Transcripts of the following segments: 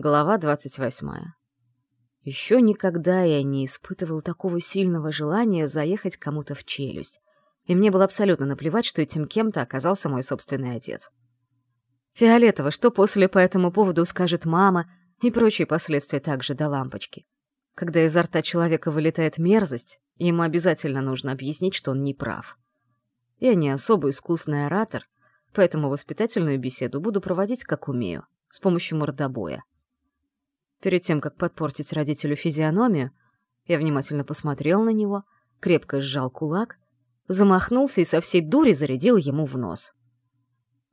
Глава двадцать восьмая. Еще никогда я не испытывал такого сильного желания заехать кому-то в челюсть, и мне было абсолютно наплевать, что этим кем-то оказался мой собственный отец. Фиолетово, что после по этому поводу скажет мама и прочие последствия также до лампочки. Когда изо рта человека вылетает мерзость, ему обязательно нужно объяснить, что он не прав. Я не особо искусный оратор, поэтому воспитательную беседу буду проводить как умею, с помощью мордобоя. Перед тем, как подпортить родителю физиономию, я внимательно посмотрел на него, крепко сжал кулак, замахнулся и со всей дури зарядил ему в нос.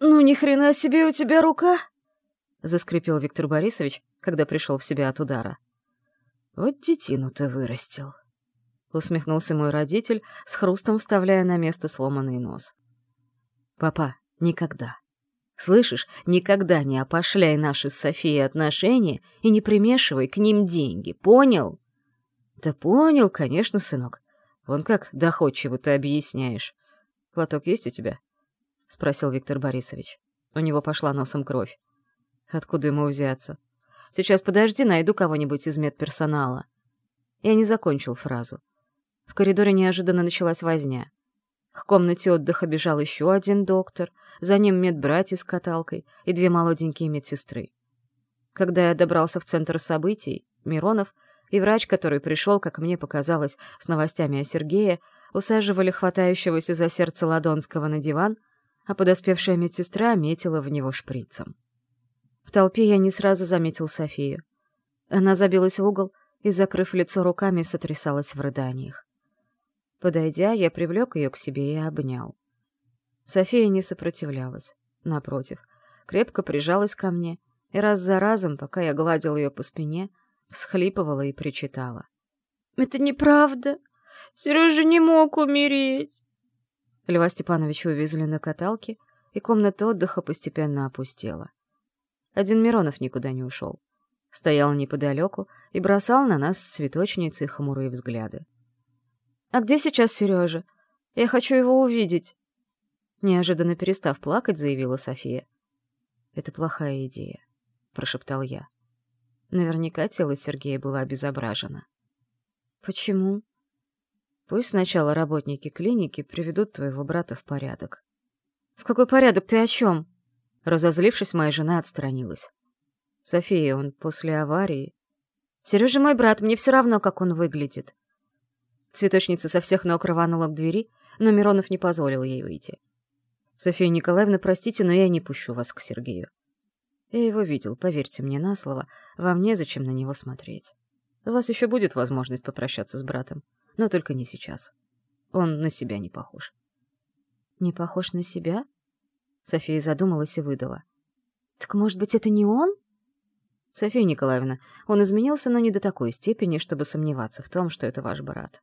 «Ну, ни хрена себе у тебя рука!» — заскрипел Виктор Борисович, когда пришел в себя от удара. «Вот детину ты вырастил!» — усмехнулся мой родитель, с хрустом вставляя на место сломанный нос. «Папа, никогда!» Слышишь, никогда не опошляй наши с Софией отношения и не примешивай к ним деньги, понял? Да понял, конечно, сынок. Вон как доходчиво ты объясняешь. Платок есть у тебя? Спросил Виктор Борисович. У него пошла носом кровь. Откуда ему взяться? Сейчас подожди, найду кого-нибудь из медперсонала. Я не закончил фразу. В коридоре неожиданно началась возня. К комнате отдыха бежал еще один доктор, за ним медбратья с каталкой и две молоденькие медсестры. Когда я добрался в центр событий, Миронов и врач, который пришел, как мне показалось, с новостями о Сергее, усаживали хватающегося за сердце Ладонского на диван, а подоспевшая медсестра метила в него шприцем. В толпе я не сразу заметил Софию. Она забилась в угол и, закрыв лицо руками, сотрясалась в рыданиях. Подойдя, я привлек ее к себе и обнял. София не сопротивлялась. Напротив, крепко прижалась ко мне и раз за разом, пока я гладил ее по спине, всхлипывала и причитала. «Это неправда! Сережа не мог умереть!» Льва Степановича увезли на каталке, и комната отдыха постепенно опустела. Один Миронов никуда не ушел. Стоял неподалеку и бросал на нас с цветочницей хмурые взгляды. «А где сейчас Сережа? Я хочу его увидеть!» Неожиданно перестав плакать, заявила София. «Это плохая идея», — прошептал я. Наверняка тело Сергея было обезображено. «Почему?» «Пусть сначала работники клиники приведут твоего брата в порядок». «В какой порядок? Ты о чем?» Разозлившись, моя жена отстранилась. «София, он после аварии...» «Сережа мой брат, мне все равно, как он выглядит. Цветочница со всех ног рванула к двери, но Миронов не позволил ей выйти. «София Николаевна, простите, но я не пущу вас к Сергею. Я его видел, поверьте мне на слово, вам незачем на него смотреть. У вас еще будет возможность попрощаться с братом, но только не сейчас. Он на себя не похож». «Не похож на себя?» София задумалась и выдала. «Так, может быть, это не он?» «София Николаевна, он изменился, но не до такой степени, чтобы сомневаться в том, что это ваш брат.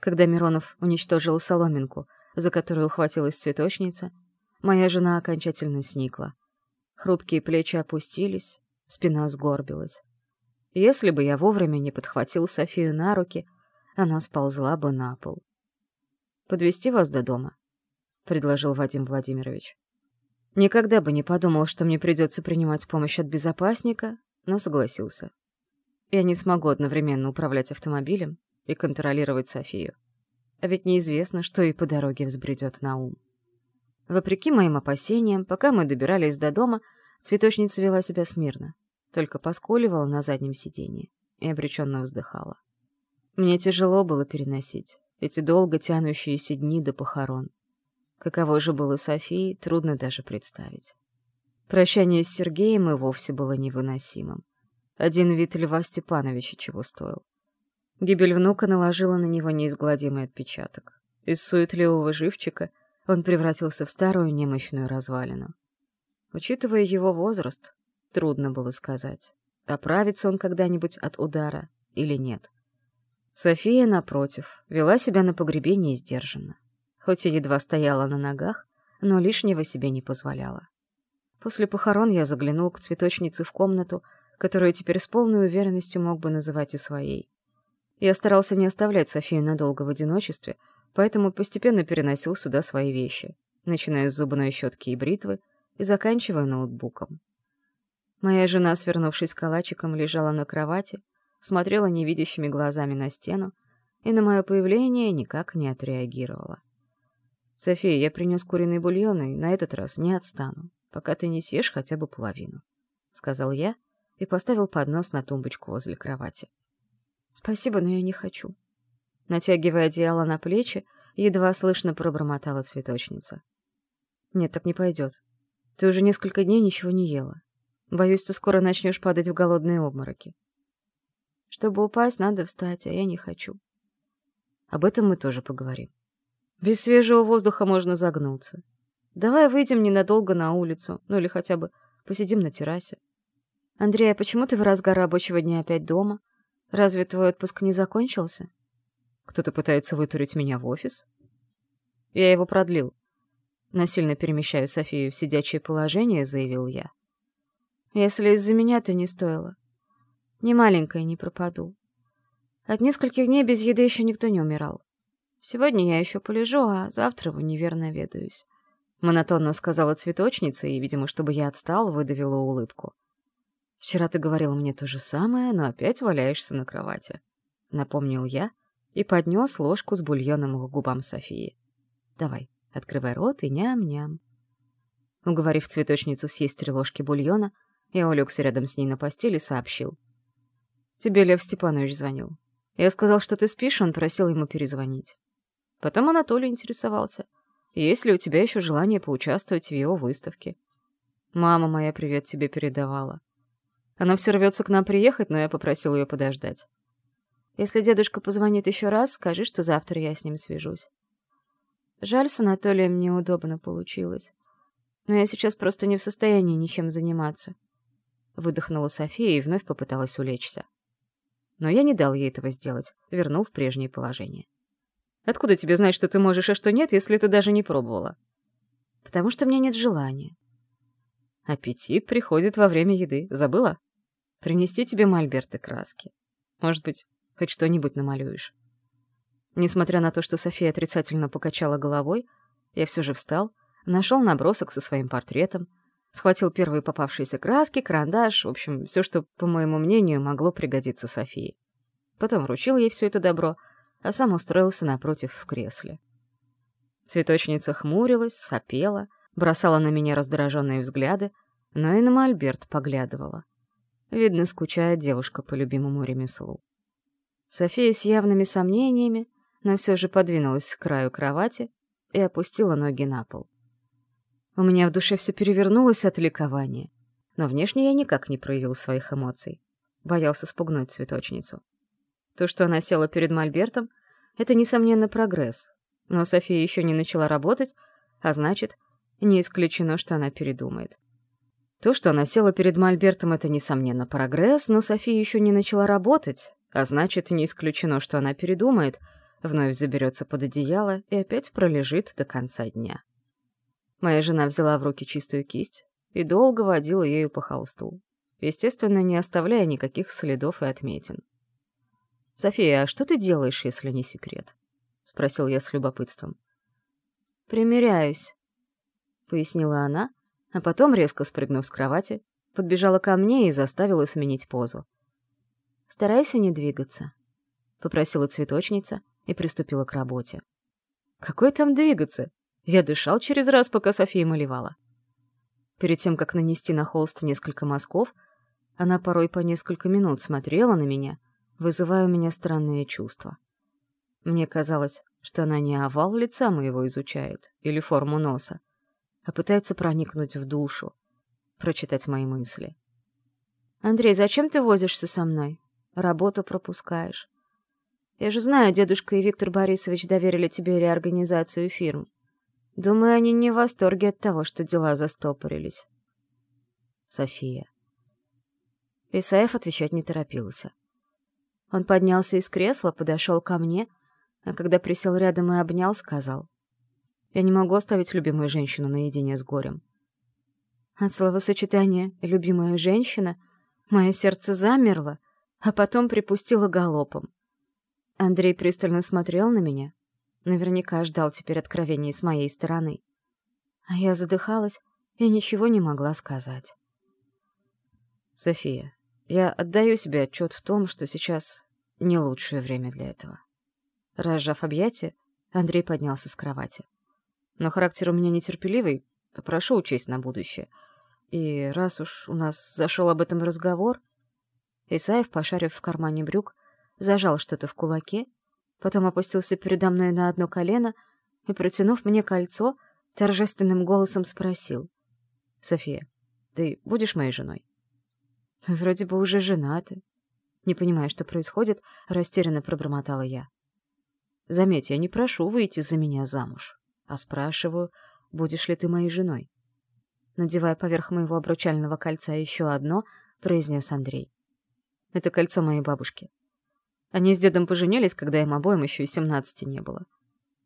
Когда Миронов уничтожил соломинку, за которую ухватилась цветочница, моя жена окончательно сникла. Хрупкие плечи опустились, спина сгорбилась. Если бы я вовремя не подхватил Софию на руки, она сползла бы на пол. Подвести вас до дома?» — предложил Вадим Владимирович. Никогда бы не подумал, что мне придется принимать помощь от безопасника, но согласился. Я не смогу одновременно управлять автомобилем и контролировать Софию. А ведь неизвестно, что и по дороге взбредет на ум. Вопреки моим опасениям, пока мы добирались до дома, цветочница вела себя смирно, только поскуливала на заднем сиденье и обреченно вздыхала. Мне тяжело было переносить эти долго тянущиеся дни до похорон. Каково же было Софии, трудно даже представить. Прощание с Сергеем и вовсе было невыносимым. Один вид Льва Степановича чего стоил. Гибель внука наложила на него неизгладимый отпечаток. Из суетливого живчика он превратился в старую немощную развалину. Учитывая его возраст, трудно было сказать, оправится он когда-нибудь от удара или нет. София, напротив, вела себя на погребении сдержанно. Хоть и едва стояла на ногах, но лишнего себе не позволяла. После похорон я заглянул к цветочнице в комнату, которую теперь с полной уверенностью мог бы называть и своей. Я старался не оставлять Софию надолго в одиночестве, поэтому постепенно переносил сюда свои вещи, начиная с зубной щетки и бритвы и заканчивая ноутбуком. Моя жена, свернувшись калачиком, лежала на кровати, смотрела невидящими глазами на стену и на мое появление никак не отреагировала. «София, я принес куриный бульон и на этот раз не отстану, пока ты не съешь хотя бы половину», — сказал я и поставил поднос на тумбочку возле кровати. «Спасибо, но я не хочу». Натягивая одеяло на плечи, едва слышно пробормотала цветочница. «Нет, так не пойдет. Ты уже несколько дней ничего не ела. Боюсь, ты скоро начнешь падать в голодные обмороки. Чтобы упасть, надо встать, а я не хочу. Об этом мы тоже поговорим. Без свежего воздуха можно загнуться. Давай выйдем ненадолго на улицу, ну или хотя бы посидим на террасе. Андрей, а почему ты в разгар рабочего дня опять дома? Разве твой отпуск не закончился? Кто-то пытается вытурить меня в офис? Я его продлил. Насильно перемещаю Софию в сидячее положение, заявил я. Если из-за меня, то не стоило. Ни маленькая не пропаду. От нескольких дней без еды еще никто не умирал. Сегодня я еще полежу, а завтра в универ наведаюсь. Монотонно сказала цветочница, и, видимо, чтобы я отстал, выдавила улыбку. «Вчера ты говорила мне то же самое, но опять валяешься на кровати», — напомнил я и поднес ложку с бульоном к губам Софии. «Давай, открывай рот и ням-ням». Уговорив цветочницу съесть три ложки бульона, я улегся рядом с ней на постели и сообщил. «Тебе Лев Степанович звонил. Я сказал, что ты спишь, он просил ему перезвонить. Потом Анатолий интересовался, есть ли у тебя еще желание поучаствовать в его выставке. Мама моя привет тебе передавала. Она все рвется к нам приехать, но я попросил ее подождать. Если дедушка позвонит еще раз, скажи, что завтра я с ним свяжусь. Жаль, с Анатолием неудобно получилось. Но я сейчас просто не в состоянии ничем заниматься. Выдохнула София и вновь попыталась улечься. Но я не дал ей этого сделать, вернул в прежнее положение. Откуда тебе знать, что ты можешь, а что нет, если ты даже не пробовала? Потому что мне нет желания. Аппетит приходит во время еды. Забыла? Принести тебе мольберт и краски. Может быть, хоть что-нибудь намалюешь. Несмотря на то, что София отрицательно покачала головой, я все же встал, нашел набросок со своим портретом, схватил первые попавшиеся краски, карандаш, в общем, все, что, по моему мнению, могло пригодиться Софии. Потом вручил ей все это добро — а сам устроился напротив в кресле. Цветочница хмурилась, сопела, бросала на меня раздраженные взгляды, но и на Мольберт поглядывала. Видно, скучает девушка по любимому ремеслу. София с явными сомнениями, но все же подвинулась к краю кровати и опустила ноги на пол. У меня в душе все перевернулось от ликования, но внешне я никак не проявил своих эмоций. Боялся спугнуть цветочницу. То, что она села перед Мольбертом, это, несомненно, прогресс. Но София еще не начала работать, а значит, не исключено, что она передумает. То, что она села перед Мольбертом, это, несомненно, прогресс, но София еще не начала работать, а значит, не исключено, что она передумает, вновь заберется под одеяло и опять пролежит до конца дня. Моя жена взяла в руки чистую кисть и долго водила ею по холсту, естественно, не оставляя никаких следов и отметин. «София, а что ты делаешь, если не секрет?» — спросил я с любопытством. «Примеряюсь», — пояснила она, а потом, резко спрыгнув с кровати, подбежала ко мне и заставила сменить позу. «Старайся не двигаться», — попросила цветочница и приступила к работе. «Какой там двигаться? Я дышал через раз, пока София малевала». Перед тем, как нанести на холст несколько мазков, она порой по несколько минут смотрела на меня — вызывая у меня странные чувства. Мне казалось, что она не овал лица моего изучает или форму носа, а пытается проникнуть в душу, прочитать мои мысли. «Андрей, зачем ты возишься со мной? Работу пропускаешь. Я же знаю, дедушка и Виктор Борисович доверили тебе реорганизацию фирм. Думаю, они не в восторге от того, что дела застопорились». София. Исаев отвечать не торопился. Он поднялся из кресла, подошел ко мне, а когда присел рядом и обнял, сказал. «Я не могу оставить любимую женщину наедине с горем». От словосочетания «любимая женщина» мое сердце замерло, а потом припустило галопом. Андрей пристально смотрел на меня. Наверняка ждал теперь откровений с моей стороны. А я задыхалась и ничего не могла сказать. София, я отдаю себе отчет в том, что сейчас не лучшее время для этого. Разжав объятия, Андрей поднялся с кровати. Но характер у меня нетерпеливый, попрошу учесть на будущее. И раз уж у нас зашел об этом разговор... Исаев, пошарив в кармане брюк, зажал что-то в кулаке, потом опустился передо мной на одно колено и, протянув мне кольцо, торжественным голосом спросил. «София, ты будешь моей женой?» «Вроде бы уже женаты». Не понимая, что происходит, растерянно пробормотала я. «Заметь, я не прошу выйти за меня замуж, а спрашиваю, будешь ли ты моей женой?» Надевая поверх моего обручального кольца еще одно, произнес Андрей. «Это кольцо моей бабушки. Они с дедом поженились, когда им обоим еще и семнадцати не было.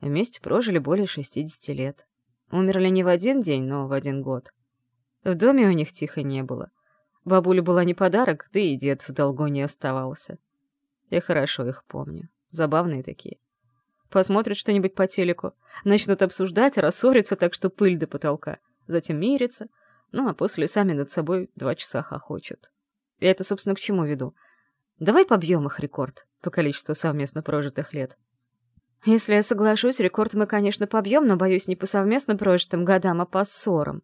Вместе прожили более шестидесяти лет. Умерли не в один день, но в один год. В доме у них тихо не было. Бабуля была не подарок, да и дед в долгу не оставался. Я хорошо их помню. Забавные такие. Посмотрят что-нибудь по телеку, начнут обсуждать, рассориться так, что пыль до потолка затем мирятся, ну а после сами над собой два часа хохочут. Я это, собственно, к чему веду? Давай побьем их рекорд по количеству совместно прожитых лет. Если я соглашусь, рекорд мы, конечно, побьем, но, боюсь, не по совместно прожитым годам, а по ссорам.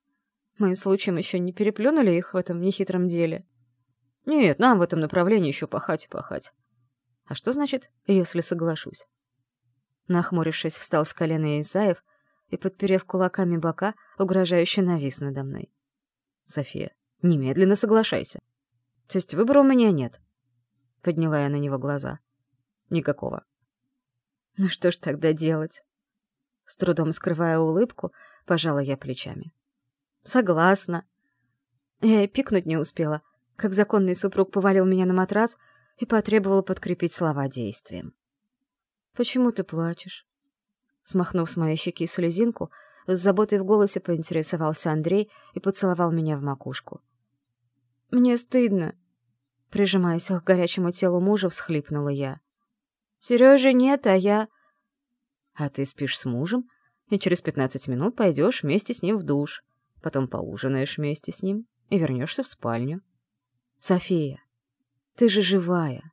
Мы случаем еще не переплюнули их в этом нехитром деле. Нет, нам в этом направлении еще пахать и пахать. А что значит «если соглашусь»? Нахмурившись, встал с колена Исаев и, подперев кулаками бока, угрожающе навис надо мной. «София, немедленно соглашайся. То есть выбора у меня нет?» Подняла я на него глаза. «Никакого». «Ну что ж тогда делать?» С трудом скрывая улыбку, пожала я плечами. «Согласна». Я и пикнуть не успела, как законный супруг повалил меня на матрас и потребовал подкрепить слова действием. «Почему ты плачешь?» Смахнув с моей щеки слезинку, с заботой в голосе поинтересовался Андрей и поцеловал меня в макушку. «Мне стыдно», — прижимаясь к горячему телу мужа, всхлипнула я. «Сережи нет, а я...» «А ты спишь с мужем, и через пятнадцать минут пойдешь вместе с ним в душ, потом поужинаешь вместе с ним и вернешься в спальню». «София, ты же живая,